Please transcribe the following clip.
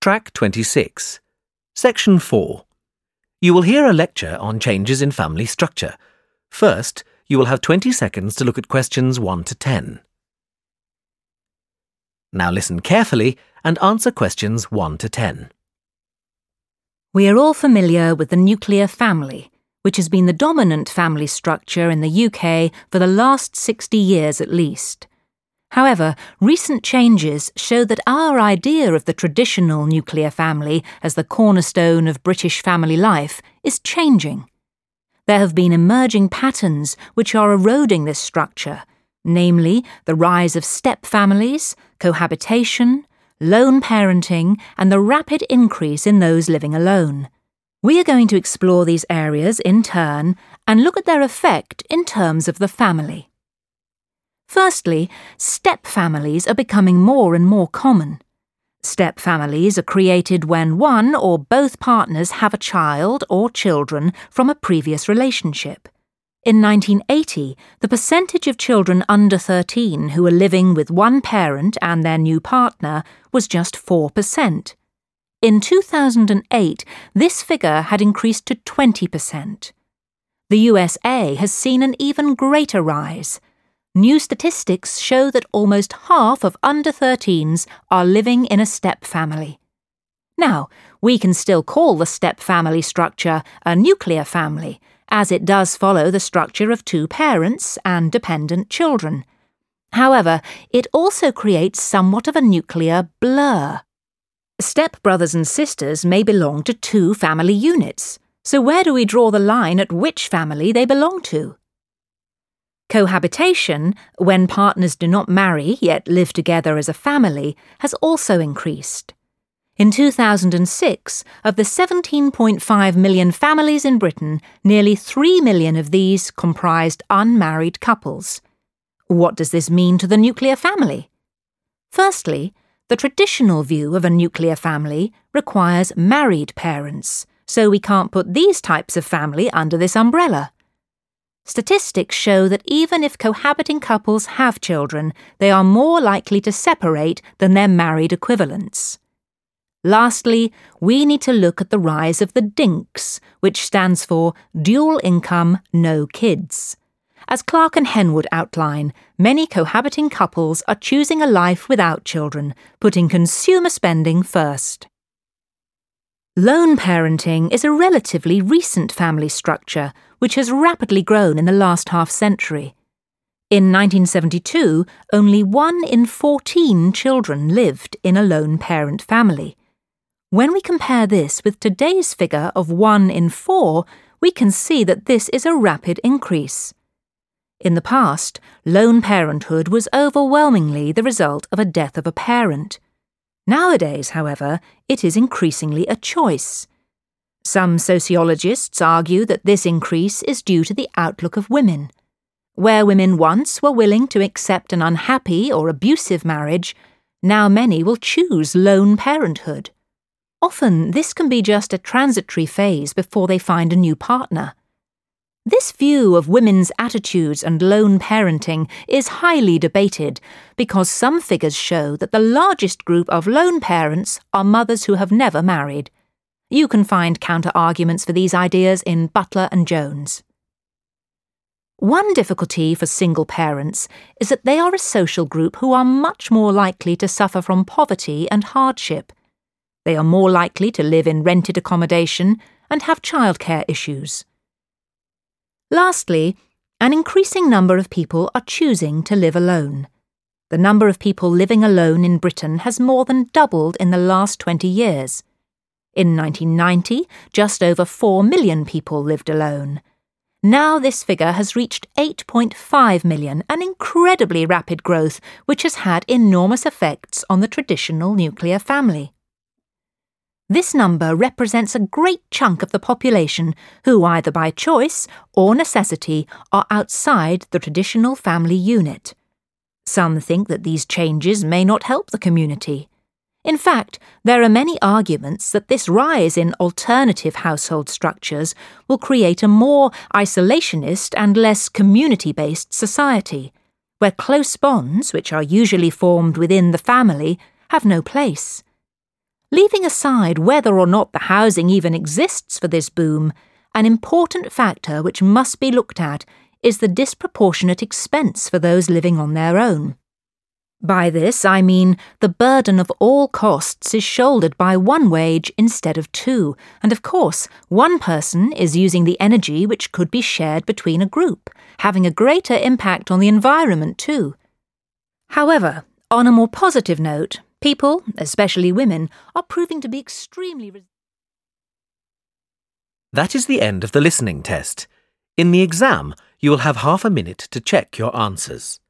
Track 26. Section 4. You will hear a lecture on changes in family structure. First, you will have 20 seconds to look at questions 1 to 10. Now listen carefully and answer questions 1 to 10. We are all familiar with the nuclear family, which has been the dominant family structure in the UK for the last 60 years at least. However, recent changes show that our idea of the traditional nuclear family as the cornerstone of British family life is changing. There have been emerging patterns which are eroding this structure, namely the rise of step families, cohabitation, lone parenting, and the rapid increase in those living alone. We are going to explore these areas in turn and look at their effect in terms of the family. Firstly, step families are becoming more and more common. Step families are created when one or both partners have a child or children from a previous relationship. In 1980, the percentage of children under 13 who were living with one parent and their new partner was just 4%. In 2008, this figure had increased to 20%. The USA has seen an even greater rise new statistics show that almost half of under 13s are living in a step family. Now, we can still call the step family structure a nuclear family, as it does follow the structure of two parents and dependent children. However, it also creates somewhat of a nuclear blur. Step brothers and sisters may belong to two family units, so where do we draw the line at which family they belong to? Cohabitation, when partners do not marry yet live together as a family, has also increased. In 2006, of the 17.5 million families in Britain, nearly 3 million of these comprised unmarried couples. What does this mean to the nuclear family? Firstly, the traditional view of a nuclear family requires married parents, so we can't put these types of family under this umbrella. Statistics show that even if cohabiting couples have children, they are more likely to separate than their married equivalents. Lastly, we need to look at the rise of the DINKs, which stands for Dual Income No Kids. As Clark and Henwood outline, many cohabiting couples are choosing a life without children, putting consumer spending first. Lone parenting is a relatively recent family structure which has rapidly grown in the last half century. In 1972, only one in 14 children lived in a lone parent family. When we compare this with today's figure of one in four, we can see that this is a rapid increase. In the past, lone parenthood was overwhelmingly the result of a death of a parent. Nowadays, however, it is increasingly a choice. Some sociologists argue that this increase is due to the outlook of women. Where women once were willing to accept an unhappy or abusive marriage, now many will choose lone parenthood. Often, this can be just a transitory phase before they find a new partner. This view of women's attitudes and lone parenting is highly debated because some figures show that the largest group of lone parents are mothers who have never married. You can find counter arguments for these ideas in Butler and Jones. One difficulty for single parents is that they are a social group who are much more likely to suffer from poverty and hardship. They are more likely to live in rented accommodation and have childcare issues. Lastly, an increasing number of people are choosing to live alone. The number of people living alone in Britain has more than doubled in the last 20 years. In 1990, just over 4 million people lived alone. Now this figure has reached 8.5 million, an incredibly rapid growth which has had enormous effects on the traditional nuclear family. This number represents a great chunk of the population who, either by choice or necessity, are outside the traditional family unit. Some think that these changes may not help the community. In fact, there are many arguments that this rise in alternative household structures will create a more isolationist and less community based society, where close bonds, which are usually formed within the family, have no place. Leaving aside whether or not the housing even exists for this boom, an important factor which must be looked at is the disproportionate expense for those living on their own. By this, I mean the burden of all costs is shouldered by one wage instead of two, and of course, one person is using the energy which could be shared between a group, having a greater impact on the environment too. However, on a more positive note, People, especially women, are proving to be extremely. Res- that is the end of the listening test. In the exam, you will have half a minute to check your answers.